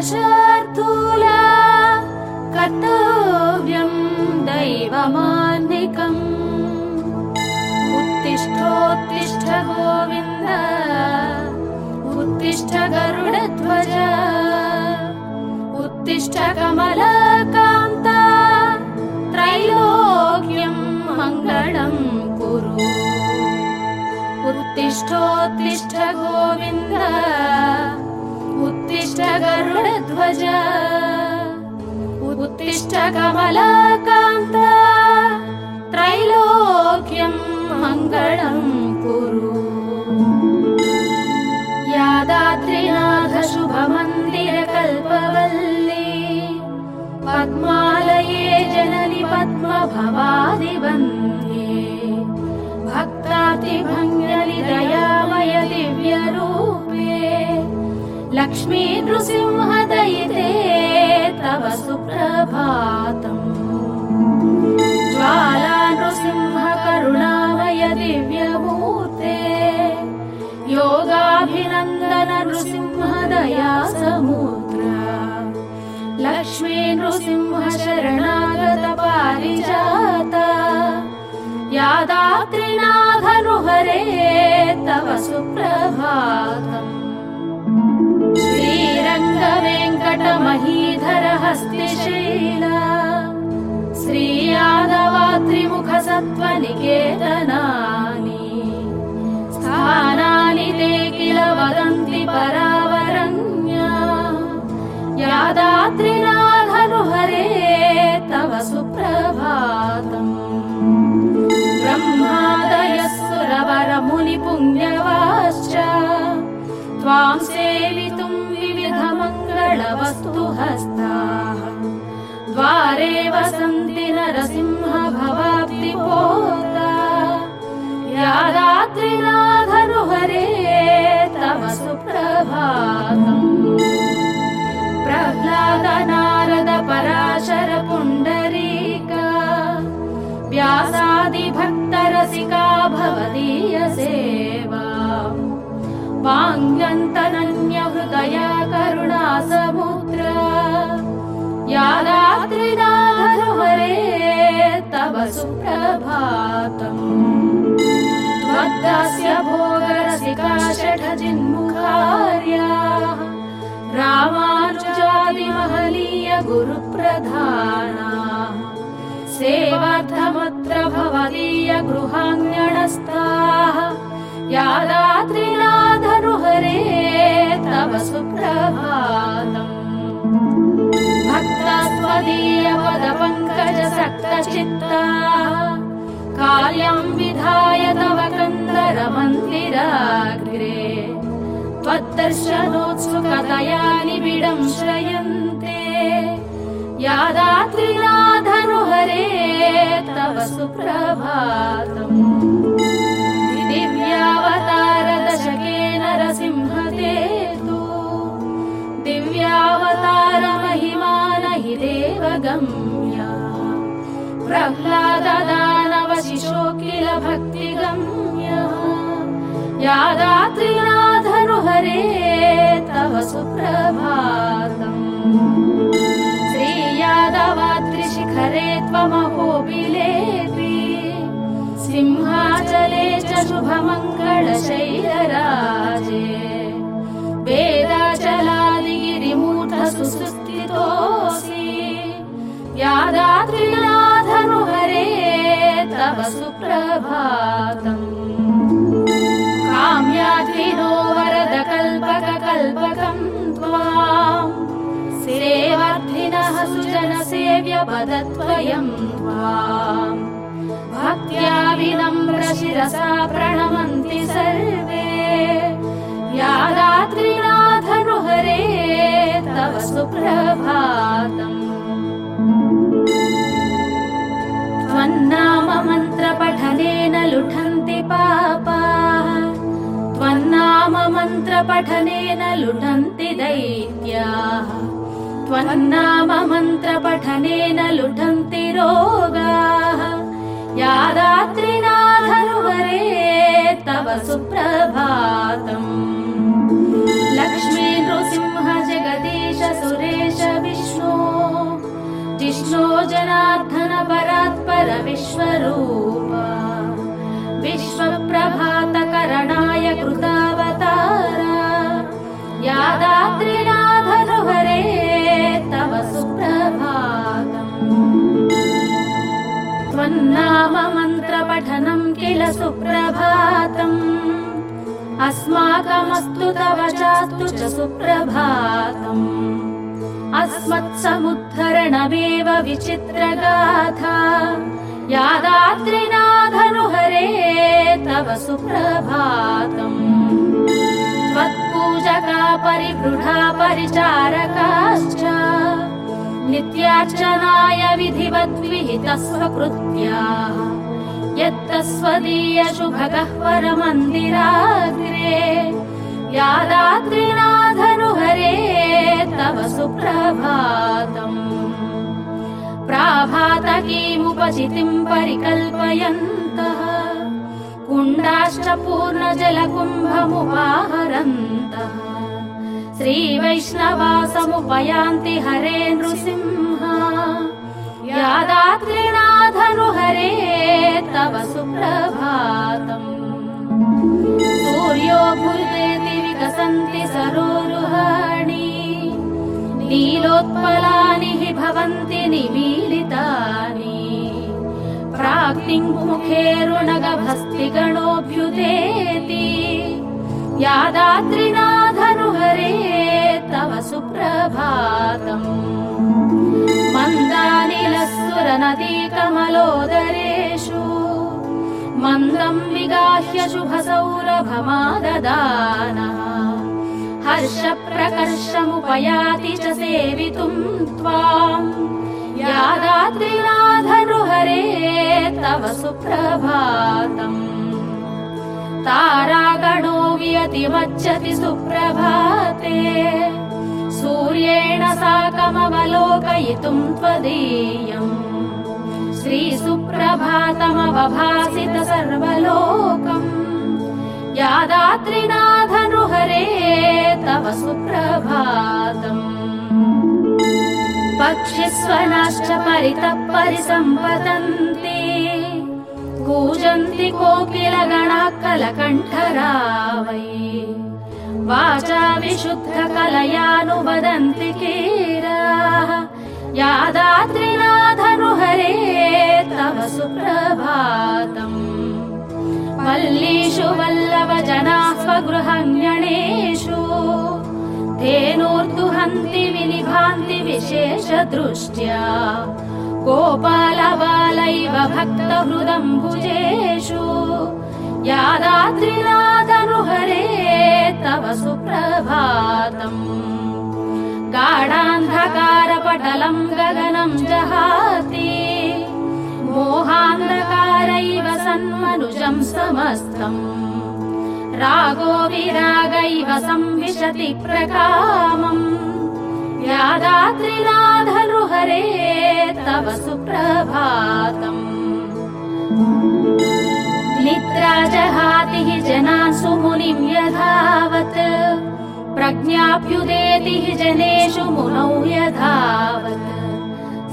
नरशार्दूला कर्तव्यम् दैवमान्निकम् उत्तिष्ठोत्तिष्ठ गोविन्द उत्तिष्ठ गरुडध्वज उत्तिष्ठ कमलकान्ता त्रैलोक्यम् मङ्गलम् कुरु। उत्तिष्ठोत्तिष्ठ गोविन्द गरुडध्वज उत्तिष्ठ कमलकान्त त्रैलोक्यम् मङ्गलम् कुरु। यादाद्रिनाथ शुभमन्दिर कल्पवल्ली पद्मालये जननि पद्मभवादिवन्द्ये भक्तातिभङ्गलि दयामय दिव्यरूपे लक्ष्मी नृसिंहदयिते दिव्यमूर्ते योगाभिनन्दन नृसिंह दया समुद्रा लक्ष्मी नृसिंह शरणागत पारिजाता यादात्रिनाथनुहरे तव सुप्रभातम्। श्रीरङ्गवेङ्कटमहीधर हस्तिशैला श्रीयादवात्रिमुख सत्त्वनिकेतनानि स्थानानि ते किल वदन्ति परावरण्या। यादात्रिनाथनुहरे तव सुप्रभातम्। ब्रह्मादयः सुरवरमुनिपुण्यवाश्च त्वां सेवितुम् विविधमङ्गलवस्तु हस्ताः द्वारे वसन्ति नरसिंह भवाब्दिपोता यादात्रिनाथनुहरे तव सुप्रभातम्। प्रह्लाद नारद पराशर पुण्डरीका व्यासादिभक्तरसिका भवदीय सेवा पाङ्गन्तनन्य हृदया करुणा सुप्रभातम्। त्वद्दास्य भोगरसिका षठजिन्मुखार्याः रामानुजादिमहलीय गुरुप्रधाना सेवार्थमत्र भवदीय गृहाङ्गणस्थाः भक्ता त्वदीय पदपङ्कज सक्तचित्ताः काल्याम् विधाय तव कन्दरमन्दिराग्रे। त्वद्दर्शनोत्सुकतया निबिडम् श्रयन्ते। यादात्रिनाथनुहरे तव सुप्रभातम्। दिव्यावतारदशके नरसिंहते तु दिव्यावतार नहि देवगम्या प्रह्लाददानव शिशो किल भक्तिगम्यः यादात्रिनाथनुहरे तव सुप्रभातम्। श्रीयादवात्रिशिखरे त्वमहोबिलेपि सिंहाचले च शुभमङ्गलशैलराजे सुप्रभातम्। काम्याद्विनो वरद कल्पककल्पकम् त्वाम् सेवार्थिनः सुजन सेव्य पदत्वयम् त्वाम् भक्त्या विनम्र शिरसा प्रणमन्ति सर्वे। यादात्रिनाथनुहरे तव सुप्रभातम् त्वन्नाम मन्त्रपठनेन लुठन्ति पापाः। त्वन्नाम मन्त्रपठनेन लुठन्ति दैत्याः। त्वन्नाम मन्त्रपठनेन लुठन्ति रोगाः। यादात्रिनाथनुहरे तव सुप्रभातम् परात्पर विश्वरूप विश्वप्रभातकरणाय कृतावतार यादात्रिनाथनुहरे तव सुप्रभातम्। त्वन्नाम मन्त्रपठनम् किल सुप्रभातम्। अस्माकमस्तु तव चास्तु च सुप्रभातम् अस्मत्समुद्धरणमेव विचित्रगाथा। यादात्रिनाथनुहरे तव सुप्रभातम्। त्वत्पूजका परिवृढा परिचारकाश्च। नित्यार्चनाय विधिवद्विहितः स्वकृत्या यत्तस्वदीयशुभगः परमन्दिराग्रे यादात्रिनाथनुहरे तव सुप्रभातम्। प्राभातकीमुपचितिम् परिकल्पयन्तः। कुण्डाष्टपूर्णजलकुम्भमुपाहरन्तः श्रीवैष्णवासमुपयान्ति हरे नृसिंह। यादात्रिनाथनुहरे तव सुप्रभातम् सूर्यो भूतेति विकसन्ति सरोरुहाणि। नीलोत्पलानि हि भवन्ति निमीलितानि प्राग्निमुखेरुणगभस्ति गणोऽभ्युदेति यादात्रिनाथनुहरे तव सुप्रभातम्। मन्दानिलस्सुरनदीकमलोदरेषु मन्दम् विगाह्य शुभसौरभमाददानः हर्षप्रकर्षमुपयाति च सेवितुम् त्वाम् यादात्रिनाथनुहरे तव सुप्रभातम्। तारागणो वियतिमज्जति सुप्रभाते। सूर्येण साकमवलोकयितुम् त्वदीयम् श्रीसुप्रभातमवभासित सर्वलोकम्। यादात्रिनाथनुहरे तव सुप्रभातम्। पक्षिस्वनाश्च परितः परिसम्पतन्ति कूजन्ति कोकिलगणाः कलकण्ठरा वै वाचा विशुद्धकलयानुवदन्ति कीराः। तव सुप्रभातम्। वल्लीषु वल्लभजनाः स्वगृहण्यणेषु धेनूर्दुहन्ति विनिभान्ति विशेषदृष्ट्या। गोपालबालैव भक्तहृदम्बुजेषु यादात्रिनाथनुहरे तव सुप्रभातम्। गाढान्धकारपटलम् गगनम् जहाति मोहान्धकारैव सन्मनुजम् समस्तम्। रागो विरागैव संविशति प्रकामम्। यादात्रिनाथनुहरे तव सुप्रभातम्। निद्रा जहाति हि जनान् सुमुनिम् यथावत्। प्रज्ञाभ्युदेति जनेषु मुनौ यथावत्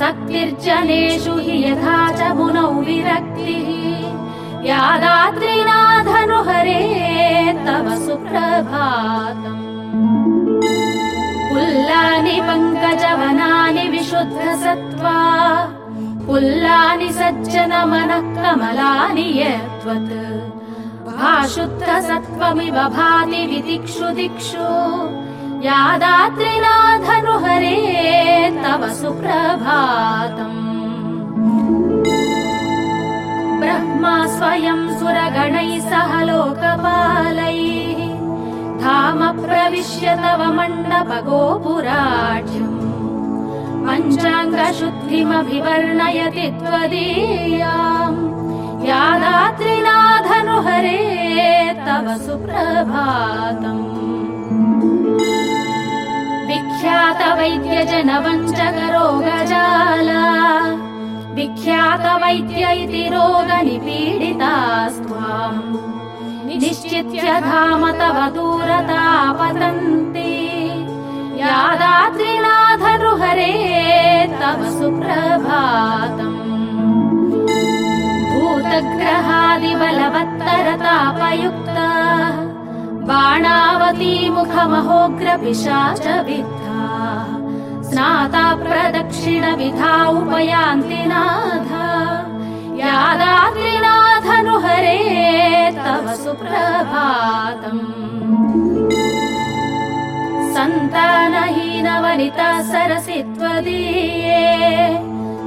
शक्तिर्जनेषु हि यथा च मुनौ विरक्तिः। यादात्रिनाथनुहरे तव सुप्रभातम्। पुल्लानि पङ्कजवनानि विशुद्धसत्त्वा पुल्लानि सज्जनमनः कमलानि यद्वत् भाशुद्धसत्त्वमिव भाति विदिक्षु दिक्षु यादात्रिनाथनुहरे तव सुप्रभातम्। ब्रह्मा स्वयं सुरगणैः सह लोकपालैः। धाम प्रविश्य तव मण्डपगोपुराढ्यम् पञ्चाङ्गशुद्धिमभिवर्णयति त्वदीयाम्। यादात्रिनाथनुहरे तव सुप्रभातम् विख्यातवैद्यजनवञ्चकरोगजाला। विख्यातवैद्य इति रोगनिपीडितास्त्वाम्। निश्चित्य धाम तव दूरतापतन्ति। यादात्रिनाथनुहरे तव सुप्रभातम्। दुष्टग्रहादिबलवत्तरतापयुक्ता बाणावती मुखमहोग्रपिशाच विद्धा स्नाता प्रदक्षिणविधा उपयान्ति नाथ यादाद्रिनाथनुहरे तव सुप्रभातम्। सन्तानहीनवनिता सरसि त्वदीये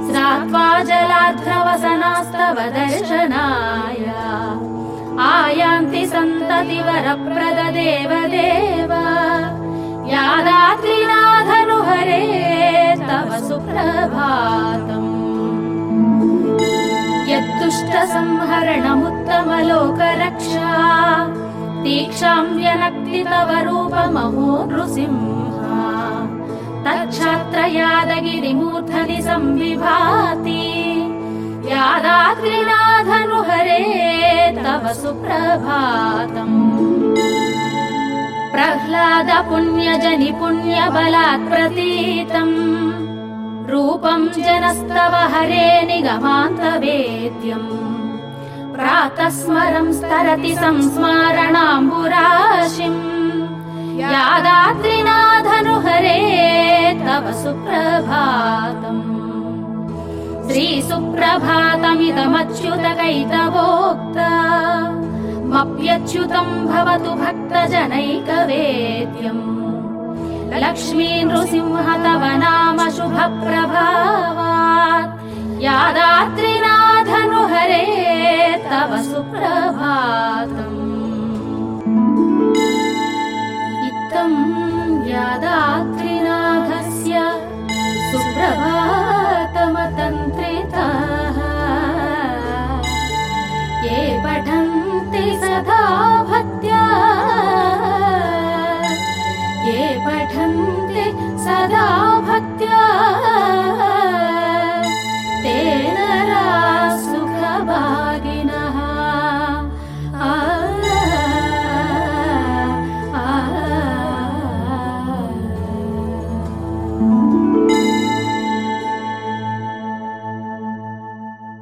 स्नात्वा जलाध्रवसनास्तव दर्शनाय आयान्ति सन्तति वरप्रद देव देव यादाद्रिनाथनुहरे तव सुप्रभातम्। यद्दुष्टसंहरणमुत्तमलोकरक्षा तीक्षां व्यनक्ति तव रूपमहो नृसिंहा। तच्छात्रयादगिरिमूर्धनि संविभाति यादाद्रिनाथनुहरे तव सुप्रभातम् प्रह्लाद पुण्यजनि पुण्यबलात् प्रतीतम् रूपम् जनस्तव हरे निगमान्तवेद्यम्। प्रातः स्मरम् स्तरति संस्मारणाम्बुराशिम्। यादाद्रिनाथनुहरे तव सुप्रभातम् श्रीसुप्रभातमिदमच्युतकैतवोक्ता। मप्यच्युतम् भवतु भक्तजनैकवेद्यम्। लक्ष्मी नृसिंह तव नाम शुभप्रभावात् यादाद्रिनाथनुहरे तव सुप्रभातम्। इत्थम् यादाद्रिनाथस्य भक्त्या ये पठन्ति सदा